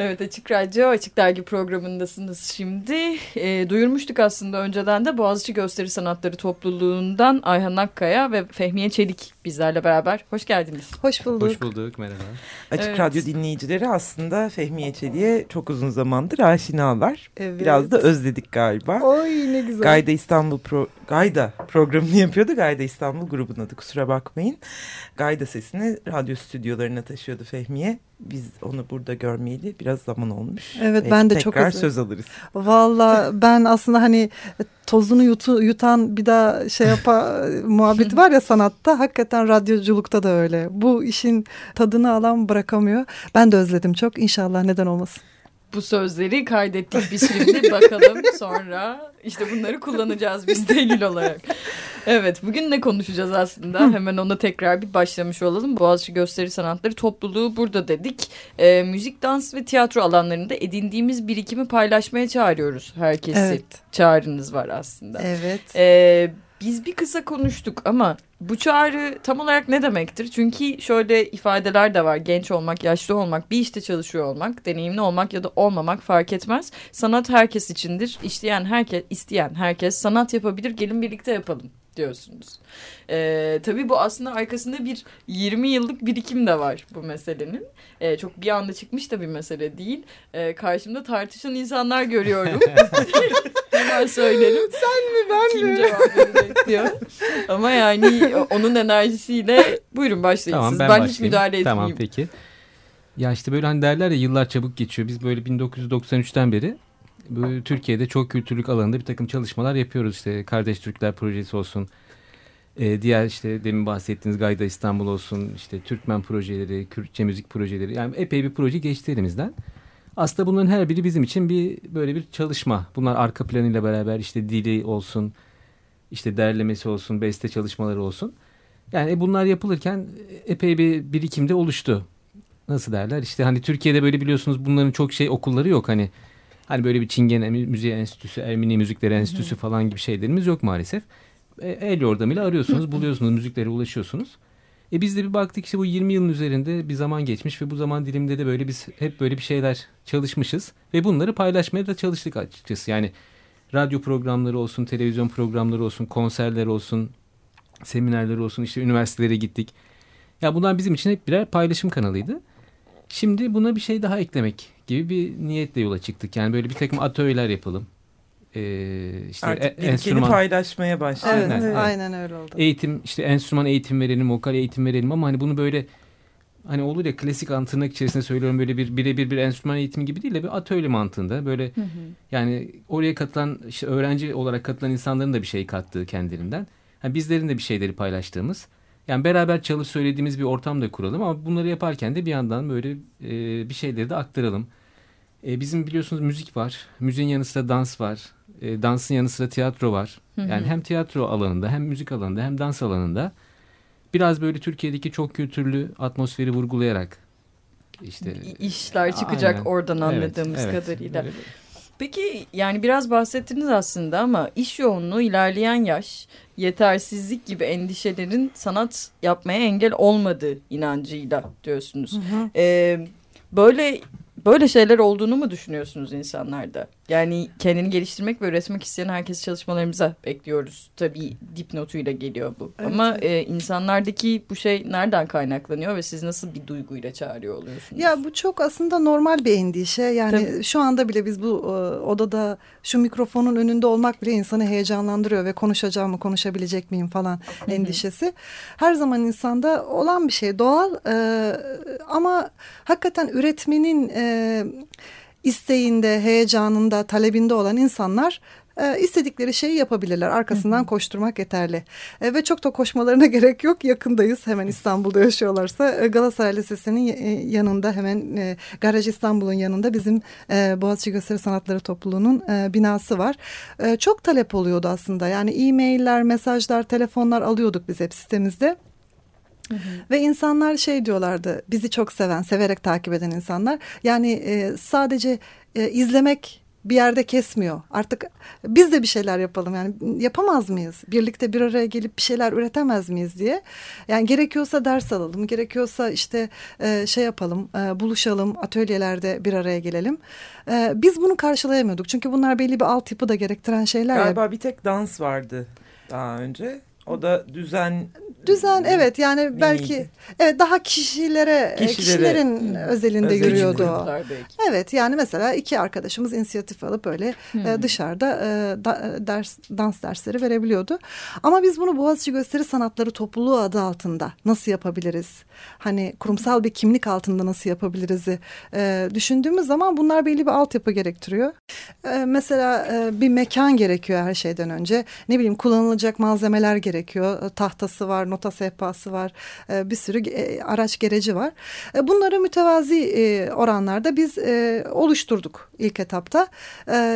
Evet Açık Radyo, Açık Dergi programındasınız şimdi. E, duyurmuştuk aslında önceden de Boğaziçi Gösteri Sanatları Topluluğundan Ayhan Akkaya ve Fehmiye Çelik bizlerle beraber. Hoş geldiniz. Hoş bulduk. Hoş bulduk, merhaba. Açık evet. Radyo dinleyicileri aslında Fehmiye Çelik'e çok uzun zamandır aşinalar. Evet. Biraz da özledik galiba. Oy ne güzel. Gayda İstanbul Pro Gayda programını yapıyordu. Gayda İstanbul grubun adı kusura bakmayın. Gayda sesini radyo stüdyolarına taşıyordu Fehmiye. Biz onu burada görmeyeli biraz zaman olmuş. Evet Belki ben de çok Tekrar söz alırız. Valla ben aslında hani tozunu yutu, yutan bir daha şey yapa muhabbeti var ya sanatta. Hakikaten radyoculukta da öyle. Bu işin tadını alan bırakamıyor. Ben de özledim çok. İnşallah neden olmasın bu sözleri kaydettik biz şimdi bakalım sonra işte bunları kullanacağız biz delil olarak. Evet bugün ne konuşacağız aslında hemen ona tekrar bir başlamış olalım. Boğaziçi Gösteri Sanatları topluluğu burada dedik. E, müzik, dans ve tiyatro alanlarında edindiğimiz birikimi paylaşmaya çağırıyoruz herkesi. Evet. Çağrınız var aslında. Evet. E, biz bir kısa konuştuk ama bu çağrı tam olarak ne demektir? Çünkü şöyle ifadeler de var. Genç olmak, yaşlı olmak, bir işte çalışıyor olmak, deneyimli olmak ya da olmamak fark etmez. Sanat herkes içindir. İsteyen herkes, isteyen herkes sanat yapabilir. Gelin birlikte yapalım diyorsunuz. Ee, tabii bu aslında arkasında bir 20 yıllık birikim de var bu meselenin. Ee, çok bir anda çıkmış da bir mesele değil. Ee, karşımda tartışan insanlar görüyorum. Hemen söylerim. Sen mi ben Kim mi? cevap verecek diyor. Ama yani onun enerjisiyle buyurun başlayın tamam, siz. Ben, ben hiç müdahale etmeyeyim. Tamam peki. Ya işte böyle hani derler ya yıllar çabuk geçiyor. Biz böyle 1993'ten beri Türkiye'de çok kültürlük alanında bir takım çalışmalar yapıyoruz. İşte Kardeş Türkler projesi olsun. E, diğer işte demin bahsettiğiniz Gayda İstanbul olsun. işte Türkmen projeleri, Kürtçe müzik projeleri. Yani epey bir proje geçti elimizden. Aslında bunların her biri bizim için bir böyle bir çalışma. Bunlar arka planıyla beraber işte dili olsun, işte derlemesi olsun, beste çalışmaları olsun. Yani e, bunlar yapılırken epey bir birikimde oluştu. Nasıl derler? İşte hani Türkiye'de böyle biliyorsunuz bunların çok şey okulları yok. Hani Hani böyle bir Çingene Müziği Enstitüsü, Ermeni Müzikleri Enstitüsü falan gibi şeylerimiz yok maalesef. E, el yordamıyla arıyorsunuz, buluyorsunuz, müziklere ulaşıyorsunuz. E biz de bir baktık işte bu 20 yılın üzerinde bir zaman geçmiş ve bu zaman diliminde de böyle biz hep böyle bir şeyler çalışmışız ve bunları paylaşmaya da çalıştık açıkçası. Yani radyo programları olsun, televizyon programları olsun, konserler olsun, seminerler olsun, işte üniversitelere gittik. Ya bunlar bizim için hep birer paylaşım kanalıydı. Şimdi buna bir şey daha eklemek gibi bir niyetle yola çıktık. Yani böyle bir takım atölyeler yapalım. Ee, işte Artık e, enstrüman paylaşmaya başladı. Evet, aynen, evet. aynen öyle oldu. Eğitim işte enstrüman eğitim verelim, vokal eğitim verelim ama hani bunu böyle hani olur ya klasik tırnak içerisinde söylüyorum böyle bir birebir bir enstrüman eğitimi gibi değil de bir atölye mantığında böyle hı hı. yani oraya katılan işte öğrenci olarak katılan insanların da bir şey kattığı kendilerinden. Yani bizlerin de bir şeyleri paylaştığımız yani beraber çalıp söylediğimiz bir ortam da kuralım ama bunları yaparken de bir yandan böyle e, bir şeyleri de aktaralım. E, bizim biliyorsunuz müzik var. Müziğin yanı sıra dans var. E, dansın yanı sıra tiyatro var. Hı hı. Yani hem tiyatro alanında hem müzik alanında hem dans alanında biraz böyle Türkiye'deki çok kültürlü atmosferi vurgulayarak işte işler çıkacak aynen. oradan anladığımız evet, evet. kadarıyla. Böyle. Peki yani biraz bahsettiniz aslında ama iş yoğunluğu ilerleyen yaş, yetersizlik gibi endişelerin sanat yapmaya engel olmadığı inancıyla diyorsunuz. Hı hı. Ee, böyle böyle şeyler olduğunu mu düşünüyorsunuz insanlarda? Yani kendini geliştirmek ve üretmek isteyen herkesi çalışmalarımıza bekliyoruz. Tabii dipnotuyla geliyor bu. Evet. Ama e, insanlardaki bu şey nereden kaynaklanıyor ve siz nasıl bir duyguyla çağırıyor oluyorsunuz? Ya bu çok aslında normal bir endişe. Yani Tabii. şu anda bile biz bu e, odada şu mikrofonun önünde olmak bile insanı heyecanlandırıyor ve konuşacağım mı, konuşabilecek miyim falan endişesi. Her zaman insanda olan bir şey doğal e, ama hakikaten üretmenin... E, isteğinde, heyecanında, talebinde olan insanlar e, istedikleri şeyi yapabilirler. Arkasından koşturmak yeterli. E, ve çok da koşmalarına gerek yok. Yakındayız. Hemen İstanbul'da yaşıyorlarsa. E, Galatasaray Lisesi'nin e, yanında hemen e, Garaj İstanbul'un yanında bizim e, Boğaziçi Gösteri Sanatları Topluluğu'nun e, binası var. E, çok talep oluyordu aslında. Yani e-mailler, mesajlar, telefonlar alıyorduk biz hep sitemizde. Hı hı. Ve insanlar şey diyorlardı bizi çok seven severek takip eden insanlar yani e, sadece e, izlemek bir yerde kesmiyor. Artık biz de bir şeyler yapalım yani yapamaz mıyız? Birlikte bir araya gelip bir şeyler üretemez miyiz diye. Yani gerekiyorsa ders alalım, gerekiyorsa işte e, şey yapalım, e, buluşalım, atölyelerde bir araya gelelim. E, biz bunu karşılayamıyorduk çünkü bunlar belli bir altyapı da gerektiren şeyler. Galiba ya. bir tek dans vardı daha önce. O da düzen Düzen evet yani belki evet daha kişilere, e, Kişilere kişilerin özelinde özel yürüyordu o. Evet yani mesela iki arkadaşımız inisiyatif alıp öyle hmm. dışarıda e, da, ders dans dersleri verebiliyordu. Ama biz bunu Boğaziçi Gösteri Sanatları Topluluğu adı altında nasıl yapabiliriz? Hani kurumsal bir kimlik altında nasıl yapabiliriz? E, düşündüğümüz zaman bunlar belli bir altyapı gerektiriyor. E, mesela e, bir mekan gerekiyor her şeyden önce. Ne bileyim kullanılacak malzemeler gerekiyor. Tahtası var, nota sehpası var, e, bir sürü e, araç gereci var. E, bunları mütevazi oranlarda biz oluşturduk ilk etapta.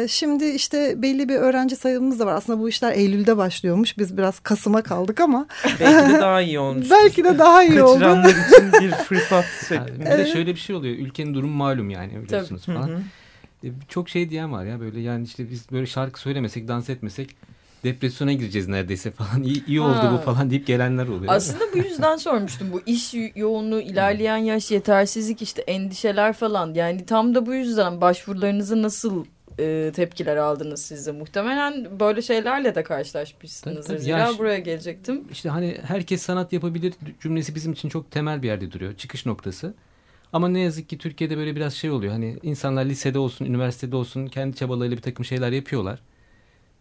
Şimdi işte belli bir öğrenci sayımız da var. Aslında bu işler Eylül'de başlıyormuş. Biz biraz Kasım'a kaldık ama. Belki de daha iyi olmuş. Belki de daha iyi oldu. Kaçıranlar için bir fırsat şeklinde. Yani bir de şöyle bir şey oluyor. Ülkenin durumu malum yani biliyorsunuz Tabii. falan. Hı hı. Çok şey diyen var ya böyle yani işte biz böyle şarkı söylemesek, dans etmesek depresyona gireceğiz neredeyse falan iyi, iyi oldu ha. bu falan deyip gelenler oluyor. Aslında bu yüzden sormuştum bu iş yoğunluğu ilerleyen yaş yetersizlik işte endişeler falan yani tam da bu yüzden başvurularınızı nasıl e, tepkiler aldınız siz de muhtemelen böyle şeylerle de karşılaşmışsınız. Tabii, tabii. Ya, buraya gelecektim. İşte hani herkes sanat yapabilir cümlesi bizim için çok temel bir yerde duruyor çıkış noktası. Ama ne yazık ki Türkiye'de böyle biraz şey oluyor. Hani insanlar lisede olsun, üniversitede olsun kendi çabalarıyla bir takım şeyler yapıyorlar.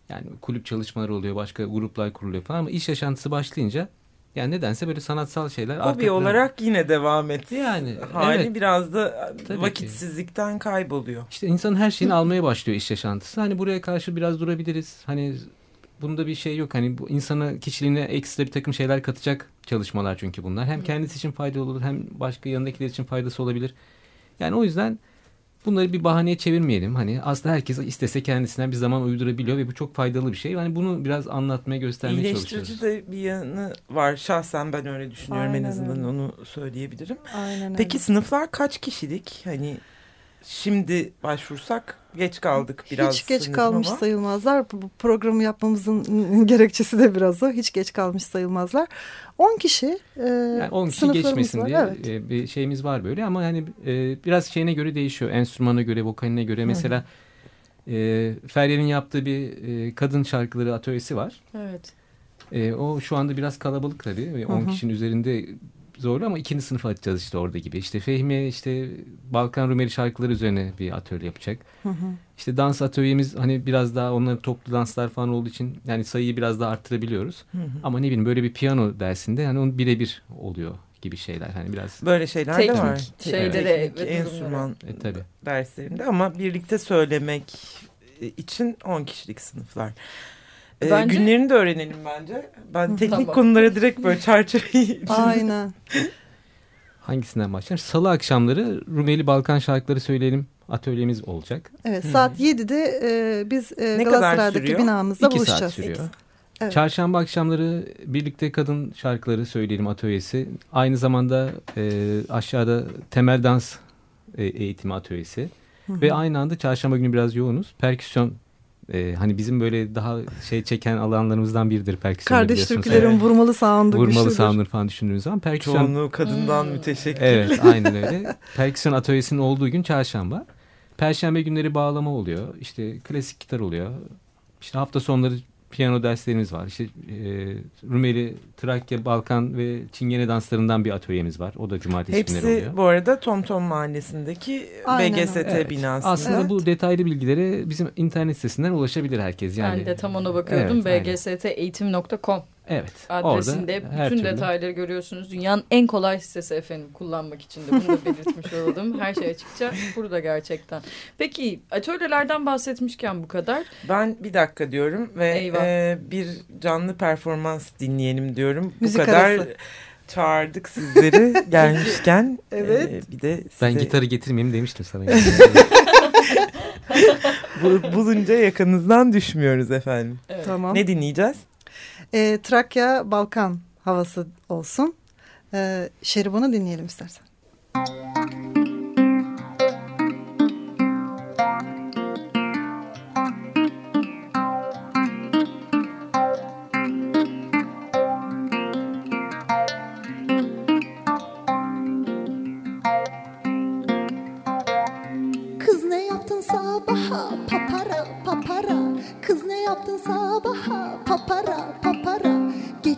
Yani kulüp çalışmaları oluyor, başka gruplar kuruluyor falan ama iş yaşantısı başlayınca yani nedense böyle sanatsal şeyler Hobi arka olarak yine devam etti. Yani hali evet. biraz da Tabii vakitsizlikten ki. kayboluyor. İşte insanın her şeyini almaya başlıyor iş yaşantısı. Hani buraya karşı biraz durabiliriz. Hani bunda bir şey yok. Hani bu insana kişiliğine ekstra bir takım şeyler katacak çalışmalar çünkü bunlar. Hem kendisi için faydalı olur hem başka yanındakiler için faydası olabilir. Yani o yüzden bunları bir bahaneye çevirmeyelim. Hani aslında herkes istese kendisinden bir zaman uydurabiliyor ve bu çok faydalı bir şey. Yani bunu biraz anlatmaya göstermeye İyileştirici çalışıyoruz. de bir yanı var. Şahsen ben öyle düşünüyorum Aynen en azından öyle. onu söyleyebilirim. Aynen Peki öyle. sınıflar kaç kişilik? Hani şimdi başvursak geç kaldık biraz. Hiç geç kalmış ama. sayılmazlar. Bu programı yapmamızın gerekçesi de biraz o. Hiç geç kalmış sayılmazlar. 10 kişi e, yani 10 kişi geçmesin var, diye evet. E, bir şeyimiz var böyle ama yani e, biraz şeyine göre değişiyor. Enstrümana göre, vokaline göre. Mesela e, Feryal'in yaptığı bir e, kadın şarkıları atölyesi var. Evet. E, o şu anda biraz kalabalık tabii. 10 kişinin üzerinde zorlu ama ikinci sınıf açacağız işte orada gibi. İşte Fehmi işte Balkan Rumeli şarkıları üzerine bir atölye yapacak. Hı hı. İşte dans atölyemiz hani biraz daha onların toplu danslar falan olduğu için yani sayıyı biraz daha arttırabiliyoruz. Hı hı. Ama ne bileyim böyle bir piyano dersinde hani onun birebir oluyor gibi şeyler hani biraz böyle şeyler teknik de var. Şeyleri evet. enstrüman e, tabii. derslerinde ama birlikte söylemek için 10 kişilik sınıflar. Ee, bence... Günlerini de öğrenelim bence. Ben teknik tamam. konulara direkt böyle çerçeveyi... Aynen. Hangisinden başlayalım? Salı akşamları Rumeli Balkan şarkıları söyleyelim atölyemiz olacak. Evet saat 7'de e, biz e, Galatasaray'daki binamızda İki buluşacağız. saat sürüyor. Evet. Çarşamba akşamları birlikte kadın şarkıları söyleyelim atölyesi. Aynı zamanda e, aşağıda temel dans e, eğitimi atölyesi. Hı hı. Ve aynı anda çarşamba günü biraz yoğunuz. Perküsyon e, hani bizim böyle daha şey çeken alanlarımızdan biridir perküsyon. Kardeş türkülerin evet. vurmalı sound'u Vurmalı sound'u falan düşündüğünüz zaman perküsyon. Çoğunluğu kadından hmm. müteşekkir. Evet aynen öyle. perküsyon atölyesinin olduğu gün çarşamba. Perşembe günleri bağlama oluyor. İşte klasik gitar oluyor. İşte hafta sonları piyano derslerimiz var. İşte e, Rumeli, Trakya, Balkan ve Çingene danslarından bir atölyemiz var. O da cumartesi Hepsi günleri oluyor. Hepsi bu arada Tom Tom Mahallesi'ndeki Aynen. BGST evet. binasında. Aslında evet. bu detaylı bilgilere bizim internet sitesinden ulaşabilir herkes. Yani, ben de tam ona bakıyordum. Evet, bgsteğitim.com Evet. Adresinde orada, bütün detayları görüyorsunuz. Dünyanın en kolay sitesi efendim kullanmak için de bunu da belirtmiş olalım. Her şey açıkça burada gerçekten. Peki atölyelerden bahsetmişken bu kadar. Ben bir dakika diyorum ve e, bir canlı performans dinleyelim diyorum. Müzik bu kadar arası. çağırdık sizleri gelmişken. evet. E, bir de size... Ben gitarı getirmeyeyim demiştim sana. Bulunca yakınızdan düşmüyoruz efendim. Evet. Tamam. Ne dinleyeceğiz? E, Trakya Balkan havası olsun. Ee, e, Şeriban'ı dinleyelim istersen. Kız ne yaptın sabaha papara papara Kız ne yaptın sabaha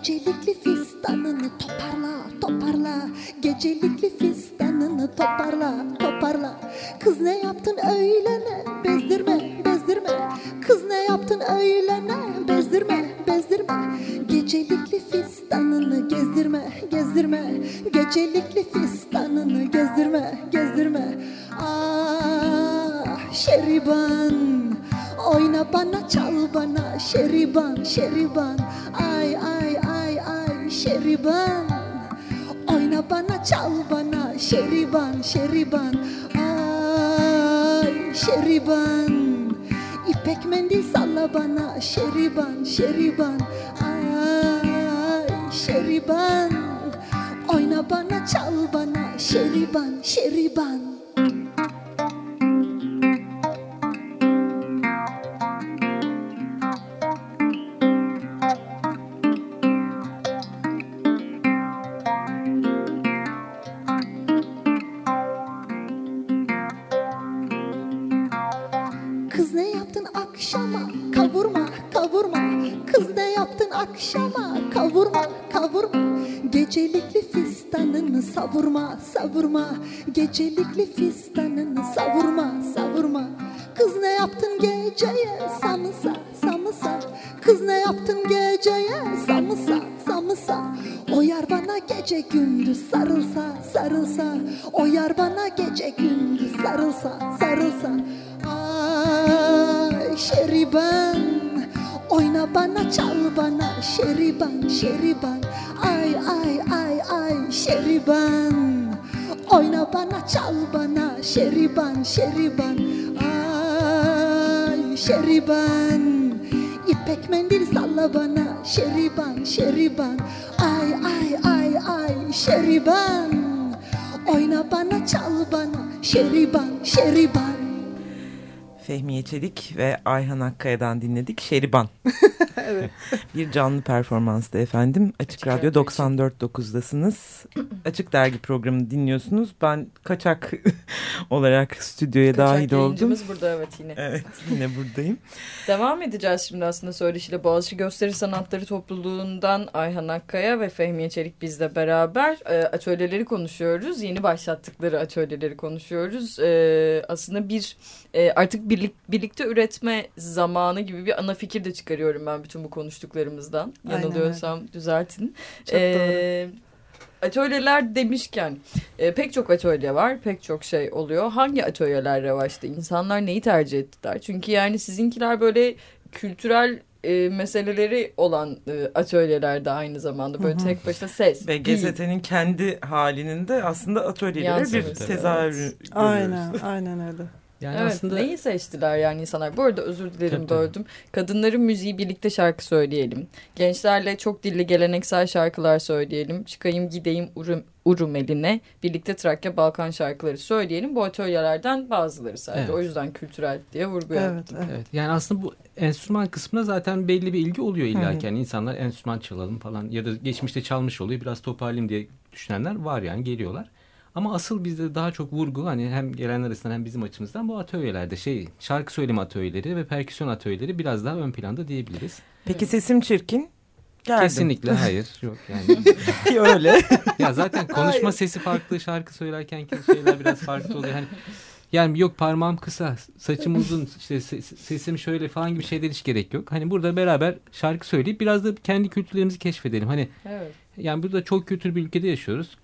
Gecelikli fistanını toparla toparla. Gecelikli fistanını toparla Gecelikli fistanını savurma savurma. Kız ne yaptın geceye? Samısa samısa Kız ne yaptın geceye? Samısa samısa O yar bana gece gündüz sarılsa sarılsa. O yar bana gece gündüz sarılsa sarılsa. Ay şeriben Oyna bana çal bana. Şeriban şeriban. Ay ay ay ay şeriban Oyna bana çal bana şeriban şeriban. Ay şeriban. İpek mendil salla bana şeriban şeriban. Ay ay ay ay şeriban. Oyna bana çal bana şeriban şeriban Fehmiye Çelik ve Ayhan Akkaya'dan dinledik. Şeriban. evet. Bir canlı performanstı efendim. Açık, Açık Radyo 94.9'dasınız. Açık Dergi programını dinliyorsunuz. Ben kaçak olarak stüdyoya kaçak dahil oldum. Kaçak burada evet yine. Evet yine buradayım. Devam edeceğiz şimdi aslında söyleşiyle. Boğaziçi Gösteri Sanatları Topluluğundan Ayhan Akkaya ve Fehmiye Çelik bizle beraber e, atölyeleri konuşuyoruz. Yeni başlattıkları atölyeleri konuşuyoruz. E, aslında bir e, artık birlik, birlikte üretme zamanı gibi bir ana fikir de çıkarıyorum ben bütün bu konuştuklarımızdan. Yanılıyorsam Aynen. düzeltin. Çok ee, doğru. Atölyeler demişken e, pek çok atölye var, pek çok şey oluyor. Hangi atölyeler revaçta? İnsanlar neyi tercih ettiler? Çünkü yani sizinkiler böyle kültürel e, meseleleri olan e, atölyelerde aynı zamanda böyle hı hı. tek başına ses. Ve gazetenin kendi halinin de aslında atölyeleri bir tezahür evet. Aynen, aynen öyle. Yani evet, aslında neyi seçtiler yani insanlar? Bu arada özür dilerim tabii, böldüm. Kadınların müziği birlikte şarkı söyleyelim. Gençlerle çok dilli geleneksel şarkılar söyleyelim. Çıkayım gideyim urum, urum eline. Birlikte Trakya Balkan şarkıları söyleyelim. Bu atölyelerden bazıları sadece. Evet. O yüzden kültürel diye vurgu evet, yaptım. Evet. evet. Yani aslında bu enstrüman kısmına zaten belli bir ilgi oluyor illa ki. Yani insanlar enstrüman çalalım falan ya da geçmişte çalmış oluyor. Biraz toparlayayım diye düşünenler var yani geliyorlar. Ama asıl bizde daha çok vurgu hani hem gelenler arasından hem bizim açımızdan bu atölyelerde şey şarkı söyleme atölyeleri ve perküsyon atölyeleri biraz daha ön planda diyebiliriz. Peki sesim çirkin? Geldim. Kesinlikle hayır yok yani. Öyle. ya zaten konuşma hayır. sesi farklı şarkı söylerken şeyler biraz farklı oluyor. Hani yani yok parmağım kısa, saçım uzun, işte sesim şöyle falan gibi şeyler hiç gerek yok. Hani burada beraber şarkı söyleyip biraz da kendi kültürlerimizi keşfedelim. Hani evet. yani burada çok kültür bir ülkede yaşıyoruz.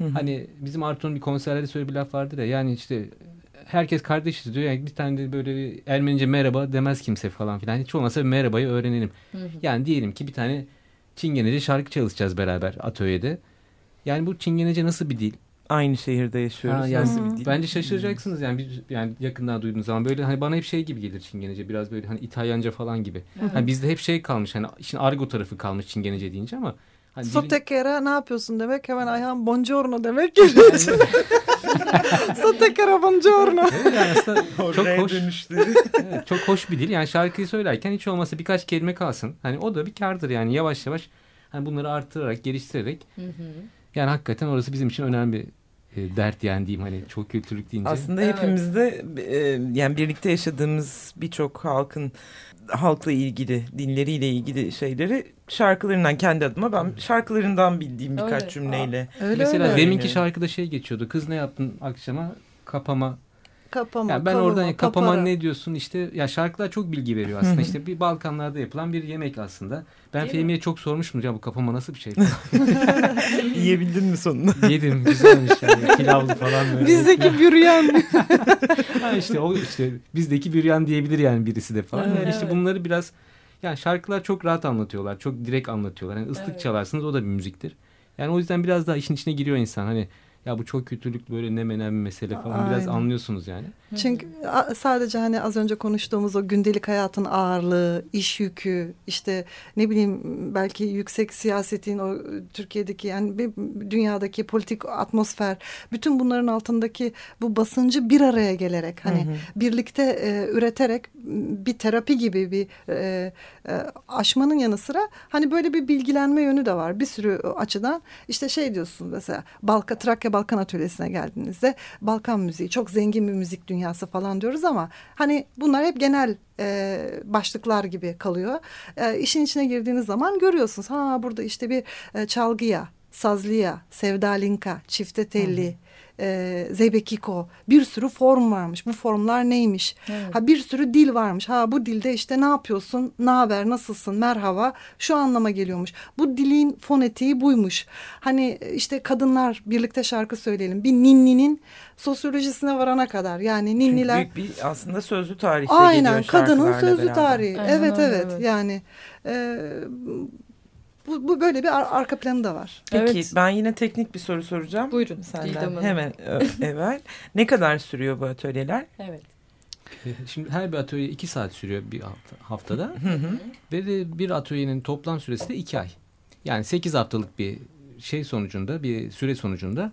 Hı hı. Hani bizim Artu'nun bir konserlerde söyle bir laf vardır ya yani işte herkes kardeşiz diyor. Yani bir tane de böyle Ermenice merhaba demez kimse falan filan. Hiç olmazsa merhabayı öğrenelim. Hı hı. Yani diyelim ki bir tane Çingenece şarkı çalışacağız beraber atölyede. Yani bu Çingenece nasıl bir dil? Aynı şehirde yaşıyoruz. Ha, yani nasıl bir dil? Bence şaşıracaksınız yani bir, yani yakından duyduğunuz zaman böyle hani bana hep şey gibi gelir Çingenece biraz böyle hani İtalyanca falan gibi. Hani bizde hep şey kalmış hani işin argo tarafı kalmış Çingenece deyince ama Hani Sotekera ne yapıyorsun demek hemen Ayhan buongiorno demek geliyor. Sotekera buongiorno. Evet, yani aslında çok hoş. evet, çok hoş bir dil. Yani şarkıyı söylerken hiç olmazsa birkaç kelime kalsın. Hani o da bir kardır yani yavaş yavaş hani bunları arttırarak geliştirerek. yani hakikaten orası bizim için önemli bir e, dert yani diyeyim hani çok kültürlük deyince. Aslında evet. hepimizde e, yani birlikte yaşadığımız birçok halkın halkla ilgili, dinleriyle ilgili şeyleri şarkılarından kendi adıma ben şarkılarından bildiğim birkaç öyle. cümleyle. Öyle Mesela öyle. deminki şarkıda şey geçiyordu. Kız ne yaptın akşama? Kapama Kapama, yani ben kavurma, oradan kapama kapara. ne diyorsun işte ya şarkılar çok bilgi veriyor aslında işte bir Balkanlarda yapılan bir yemek aslında. Ben Fehmi'ye çok sormuştum ya bu kapama nasıl bir şey? Yiyebildin mi sonunda? Yedim güzelmiş yani pilavlı falan böyle. Bizdeki büryan. ha işte o işte bizdeki büryan diyebilir yani birisi de falan. Evet, yani işte bunları biraz yani şarkılar çok rahat anlatıyorlar. Çok direkt anlatıyorlar. Yani ıslık evet. çalarsınız o da bir müziktir. Yani o yüzden biraz daha işin içine giriyor insan. Hani ya bu çok kötülük böyle ne menen bir mesele falan Aynen. biraz anlıyorsunuz yani. Çünkü sadece hani az önce konuştuğumuz o gündelik hayatın ağırlığı, iş yükü, işte ne bileyim belki yüksek siyasetin o Türkiye'deki yani bir dünyadaki politik atmosfer, bütün bunların altındaki bu basıncı bir araya gelerek hani hı hı. birlikte e, üreterek bir terapi gibi bir e, e, aşmanın yanı sıra hani böyle bir bilgilenme yönü de var bir sürü açıdan. işte şey diyorsun mesela Balka Trakya Balkan Atölyesi'ne geldiğinizde Balkan müziği çok zengin bir müzik dünyası falan diyoruz ama hani bunlar hep genel e, başlıklar gibi kalıyor. E, işin içine girdiğiniz zaman görüyorsunuz. Ha burada işte bir e, çalgıya, sazlıya, sevdalinka, çifte telli, Hı e, Zeybekiko bir sürü form varmış. Bu formlar neymiş? Evet. Ha bir sürü dil varmış. Ha bu dilde işte ne yapıyorsun? Ne haber? Nasılsın? Merhaba. Şu anlama geliyormuş. Bu dilin fonetiği buymuş. Hani işte kadınlar birlikte şarkı söyleyelim. Bir ninninin sosyolojisine varana kadar. Yani ninniler Çünkü büyük bir aslında sözlü tarih Aynen kadının sözlü beraber. tarihi. Aynen, evet, evet evet yani e, bu, bu böyle bir ar arka planı da var. Peki evet. ben yine teknik bir soru soracağım. Buyurun. Senden hemen evvel. Ne kadar sürüyor bu atölyeler? Evet. Ee, şimdi her bir atölye iki saat sürüyor bir haftada. Ve de bir atölyenin toplam süresi de iki ay. Yani sekiz haftalık bir şey sonucunda, bir süre sonucunda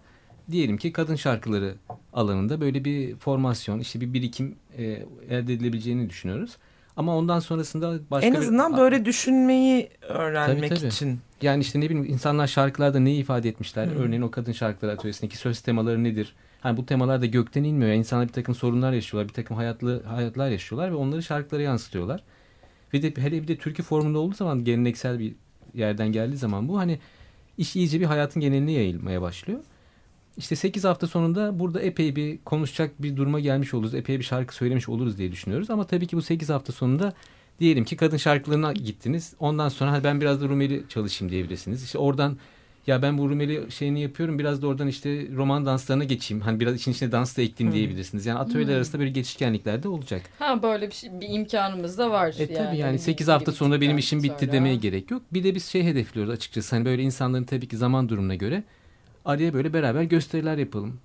diyelim ki kadın şarkıları alanında böyle bir formasyon, işte bir birikim e, elde edilebileceğini düşünüyoruz. Ama ondan sonrasında başka En azından bir... böyle düşünmeyi öğrenmek tabii, tabii. için. Yani işte ne bileyim insanlar şarkılarda neyi ifade etmişler? Hmm. Örneğin o kadın şarkıları atölyesindeki söz temaları nedir? Hani bu temalar da gökten inmiyor. Yani insanlar bir takım sorunlar yaşıyorlar. Bir takım hayatlı hayatlar yaşıyorlar ve onları şarkılara yansıtıyorlar. Ve de hele bir de türkü formunda olduğu zaman geleneksel bir yerden geldiği zaman bu hani iş iyice bir hayatın geneline yayılmaya başlıyor. İşte 8 hafta sonunda burada epey bir konuşacak bir duruma gelmiş oluruz. Epey bir şarkı söylemiş oluruz diye düşünüyoruz. Ama tabii ki bu 8 hafta sonunda diyelim ki kadın şarkılarına gittiniz. Ondan sonra hadi ben biraz da Rumeli çalışayım diyebilirsiniz. İşte oradan ya ben bu Rumeli şeyini yapıyorum biraz da oradan işte roman danslarına geçeyim. Hani biraz için içine dans da ekleyeyim hmm. diyebilirsiniz. Yani atölyeler hmm. arasında böyle geçişkenlikler de olacak. Ha böyle bir, şey, bir imkanımız da var. E yani. tabii yani 8 hafta sonra benim işim bitti sonra. demeye gerek yok. Bir de biz şey hedefliyoruz açıkçası. Hani böyle insanların tabii ki zaman durumuna göre araya böyle beraber gösteriler yapalım.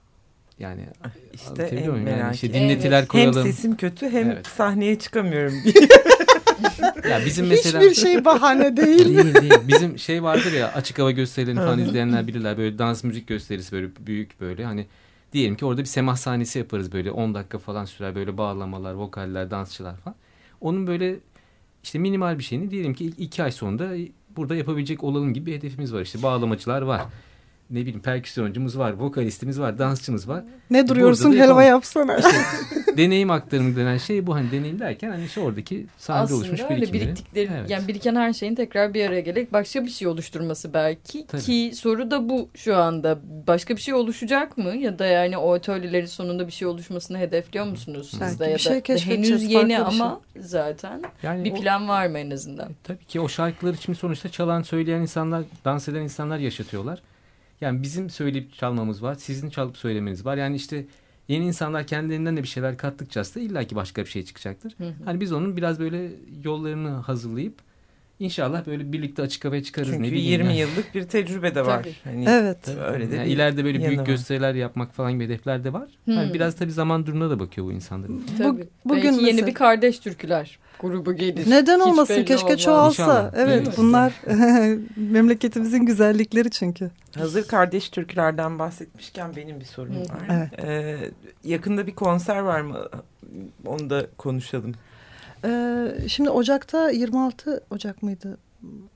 Yani işte en yani merak işte dinletiler evet. koyalım. Hem sesim kötü hem evet. sahneye çıkamıyorum ya bizim mesela hiçbir şey bahane değil. değil değil. Bizim şey vardır ya açık hava gösterilerini falan izleyenler bilirler. Böyle dans müzik gösterisi böyle büyük böyle hani diyelim ki orada bir semah sahnesi yaparız böyle 10 dakika falan sürer böyle bağlamalar, vokaller, dansçılar falan. Onun böyle işte minimal bir şeyini diyelim ki iki ay sonunda burada yapabilecek olalım gibi bir hedefimiz var. İşte bağlamacılar var ne bileyim perküsyoncumuz var, vokalistimiz var, dansçımız var. Ne duruyorsun helva yapsana. İşte, deneyim aktarımı denen şey bu hani deneyim derken hani işte oradaki sahnede Aslında oluşmuş öyle birikimleri. biriktikleri evet. yani biriken her şeyin tekrar bir araya gelerek başka bir şey oluşturması belki Tabii. ki soru da bu şu anda başka bir şey oluşacak mı ya da yani o atölyelerin sonunda bir şey oluşmasını hedefliyor musunuz siz belki de ya da şey henüz yeni ama şey. zaten yani bir plan o, var mı en azından? Tabii ki o şarkılar için sonuçta çalan söyleyen insanlar dans eden insanlar yaşatıyorlar. Yani bizim söyleyip çalmamız var. Sizin çalıp söylemeniz var. Yani işte yeni insanlar kendilerinden de bir şeyler kattıkça aslında illaki başka bir şey çıkacaktır. Hı hı. Hani biz onun biraz böyle yollarını hazırlayıp İnşallah böyle birlikte açık havaya çıkarız. Çünkü ne 20 yani. yıllık bir tecrübe de var. Hani, evet. Öyle de yani ileride böyle büyük var. gösteriler yapmak falan gibi hedefler de var. Hmm. Yani biraz tabii zaman durumuna da bakıyor bu insanların. Tabii. Bu, bugün Belki yeni bir kardeş türküler grubu gelir. Neden Hiç olmasın? Keşke olmaz. çoğalsa. İnşallah. Evet, evet bunlar memleketimizin güzellikleri çünkü. Hazır kardeş türkülerden bahsetmişken benim bir sorum var. Evet. Ee, yakında bir konser var mı? Onu da konuşalım. Ee, şimdi Ocak'ta 26 Ocak mıydı?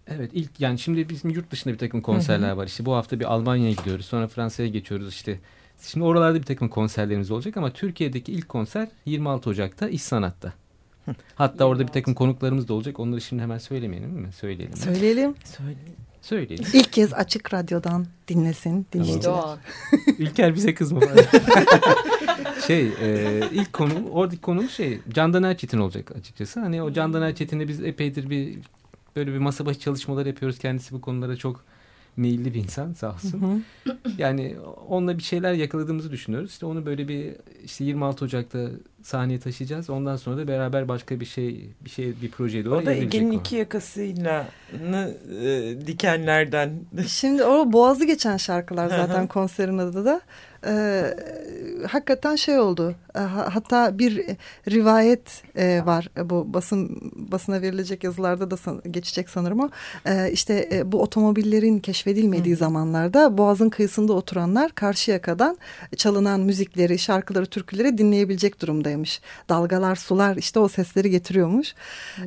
Evet ilk yani şimdi bizim yurt dışında bir takım konserler var. İşte bu hafta bir Almanya'ya gidiyoruz. Sonra Fransa'ya geçiyoruz. İşte Şimdi oralarda bir takım konserlerimiz olacak ama Türkiye'deki ilk konser 26 Ocak'ta İş Sanat'ta. Hatta orada bir takım konuklarımız da olacak. Onları şimdi hemen söylemeyelim mi? Söyleyelim. Söyleyelim. Söyleyelim. Söyleyelim. İlk kez açık radyodan dinlesin dinleyiciler. İlker bize kızma. şey e, ilk konu oradaki konu şey Candan Erçetin olacak açıkçası. Hani o Candan Erçetin'le biz epeydir bir böyle bir masa başı çalışmalar yapıyoruz. Kendisi bu konulara çok meyilli bir insan sağ olsun. Hı hı. Yani onunla bir şeyler yakaladığımızı düşünüyoruz. İşte onu böyle bir işte 26 Ocak'ta sahneye taşıyacağız. Ondan sonra da beraber başka bir şey bir şey bir projeye doğru O da Ege'nin iki yakasıyla e, dikenlerden. Şimdi o Boğaz'ı geçen şarkılar zaten konserin adı da e, hakikaten şey oldu. E, hatta bir rivayet e, var bu basın basına verilecek yazılarda da san, geçecek sanırım o. E, işte e, bu otomobillerin keşfedilmediği Hı. zamanlarda Boğaz'ın kıyısında oturanlar karşı yakadan çalınan müzikleri, şarkıları, türküleri dinleyebilecek durumdaymış. Dalgalar, sular işte o sesleri getiriyormuş.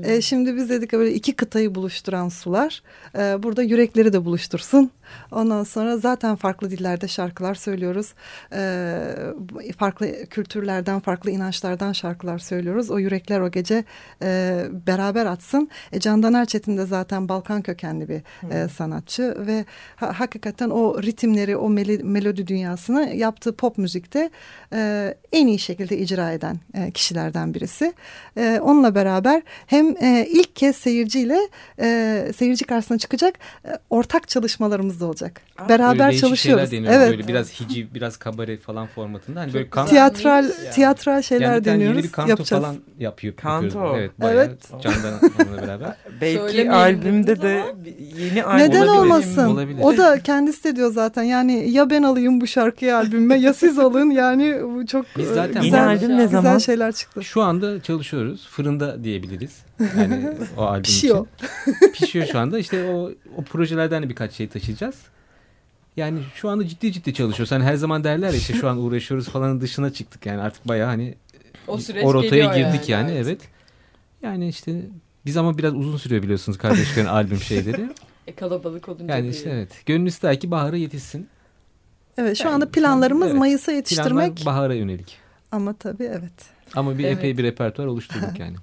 E, şimdi biz dedik böyle iki kıtayı buluşturan sular e, burada yürekleri de buluştursun. Ondan sonra zaten farklı dillerde şarkılar söylüyoruz. E, farklı kültürlerden, farklı inançlardan şarkılar söylüyoruz. O yürekler o gece e, beraber atsın. E, Candan Erçetin de zaten Balkan kökenli bir e, sanatçı ve ha, hakikaten o ritimleri, o mel melodi dünyasını yaptığı pop müzikte e, en iyi şekilde icra eden e, kişilerden birisi. E, onunla beraber hem e, ilk kez seyirciyle e, seyirci karşısına çıkacak e, ortak çalışmalarımız da olacak. Aa, Beraber çalışıyoruz. Evet. Böyle biraz hiciv, biraz kabare falan formatında. Hani böyle kan tiyatral yani. tiyatral şeyler yani deniyoruz. Yeni bir kanto yapacağız. falan yapıyor. Kanto. Evet. evet. Candan beraber. Belki albümde de yeni albüm Neden olabilir. olmasın? Olabilir. O da kendisi de diyor zaten. Yani ya ben alayım bu şarkıyı albüme ya siz alın. Yani bu çok Biz zaten güzel, albüm ne zaman? güzel şeyler çıktı. Şu anda çalışıyoruz. Fırında diyebiliriz. Yani o albüm Pişiyor. için. Pişiyor şu anda. İşte o, o projelerden birkaç şey taşıyacağız. Yani şu anda ciddi ciddi çalışıyoruz. Hani her zaman derler ya işte şu an uğraşıyoruz falanın dışına çıktık yani artık bayağı hani o, süreç o rotaya girdik yani, yani evet. evet. Yani işte biz ama biraz uzun sürüyor biliyorsunuz kardeşlerin albüm şeyleri. E, kalabalık olunca Yani işte evet. Gönül ister ki bahara yetişsin. Evet şu yani, anda planlarımız evet, Mayıs'a yetiştirmek. Planlar bahara yönelik. Ama tabii evet. Ama bir evet. epey bir repertuar oluşturduk yani.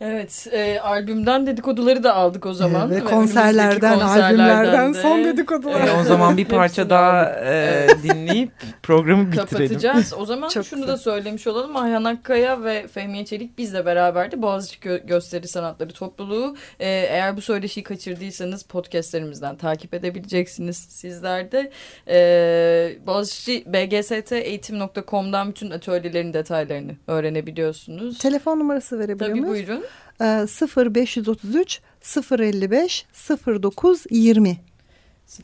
Evet, e, albümden dedikoduları da aldık o zaman. Evet, konserlerden, albümlerden de. son dedikodular. E, o zaman bir parça daha e, dinleyip programı bitirelim. Kapatacağız. O zaman Çok şunu güzel. da söylemiş olalım. Ayhan Akkaya ve Fehmiye Çelik bizle beraberdi. Boğaziçi Gö Gösteri Sanatları Topluluğu. E, eğer bu söyleşiyi kaçırdıysanız podcastlerimizden takip edebileceksiniz sizler de. E, Boğaziçi bgsteğitim.com'dan bütün atölyelerin detaylarını öğrenebiliyorsunuz. Telefon numarası verebiliyor Tabii buyurun. 0533 055 09 20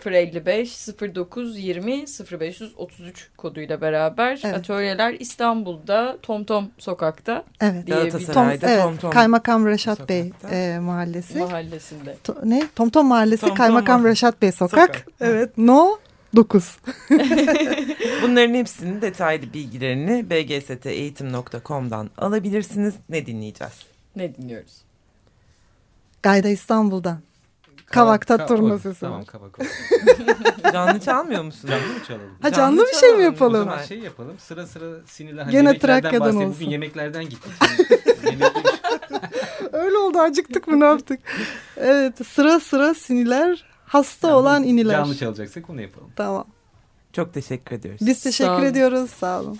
055 09 20 0533 koduyla beraber evet. atölyeler İstanbul'da Tomtom Sokak'ta evet. Galatasaray'da Tom, evet. Tom, Kaymakam Reşat Sokak'ta. Bey e, mahallesi. Mahallesinde. To, ne? Tomtom Mahallesi Tom, Kaymakam Tom, Reşat Bey Sokak. Sokak. Evet. No 9. Bunların hepsinin detaylı bilgilerini bgsteğitim.com'dan alabilirsiniz. Ne dinleyeceğiz? Ne dinliyoruz? Gayda İstanbul'dan. Kavak'ta Kavak, turna sesi. Tamam Kavak. canlı çalmıyor musun? Canlı mı çalalım? Ha canlı, canlı bir şey mi yapalım? O zaman şey yapalım. Sıra sıra sinirler. Hani Gene Trakya'dan olsun. Bugün yemeklerden gittik. Öyle oldu acıktık mı ne yaptık? Evet sıra sıra siniler hasta yani olan iniler. Canlı çalacaksak onu yapalım. Tamam. Çok teşekkür ediyoruz. Biz teşekkür Sağ ediyoruz. Sağ olun.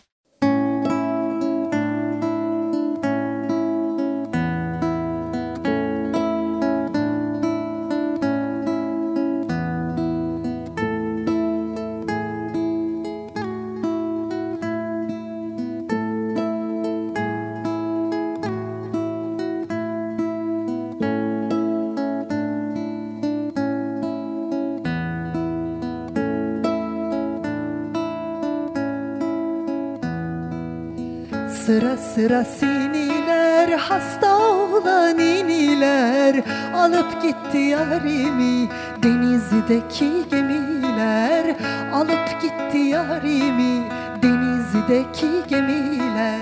Hasta olan iniler Alıp gitti yarimi denizdeki gemiler. Alıp gitti yarimi denizdeki gemiler.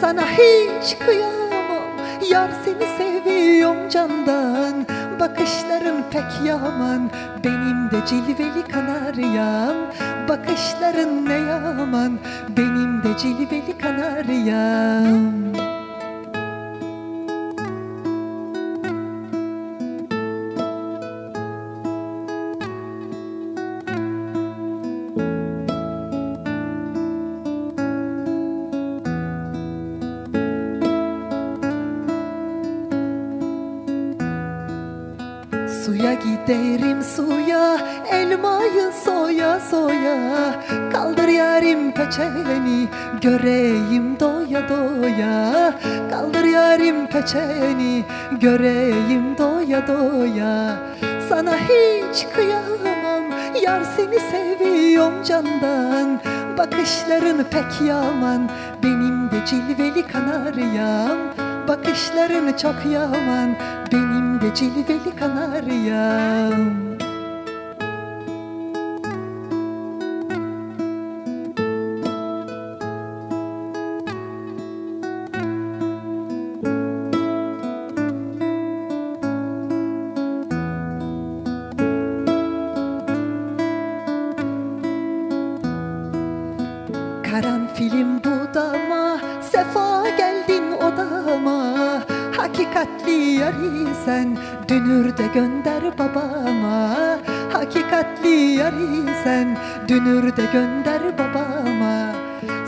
Sana hiç kıyamam yar seni seviyorum candan. Bakışların pek yaman Benim de cilveli kanaryam. Bakışların ne yaman Benim de cilveli kanaryam elmayı soya soya. Kaldır yarim peçeni göreyim doya doya. Kaldır yarim peçeni göreyim doya doya. Sana hiç kıyamam yar seni seviyorum candan. Bakışların pek yaman benim de cilveli kanaryam. Bakışların çok yaman benim de cilveli kanaryam Karanfilim budama Sefa geldin odama Hakikatli yari sen Dünür de gönder babama. Hakikatli yari sen Dünür de gönder babama.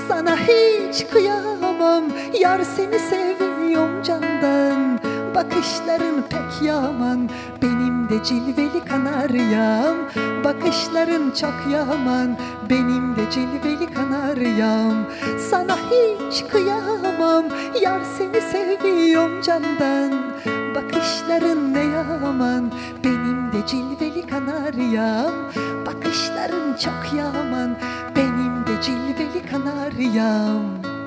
Sana hiç kıyamam Yar seni seviyorum candan. Bakışların pek yaman Benim de cilveli kanaryam Bakışların çok yaman Benim de cilveli kanaryam Sana hiç kıyamam Yar seni seviyorum candan. Bakışların ne yaman Benim de cilveli kanaryam Bakışların çok yaman Benim de cilveli kanaryam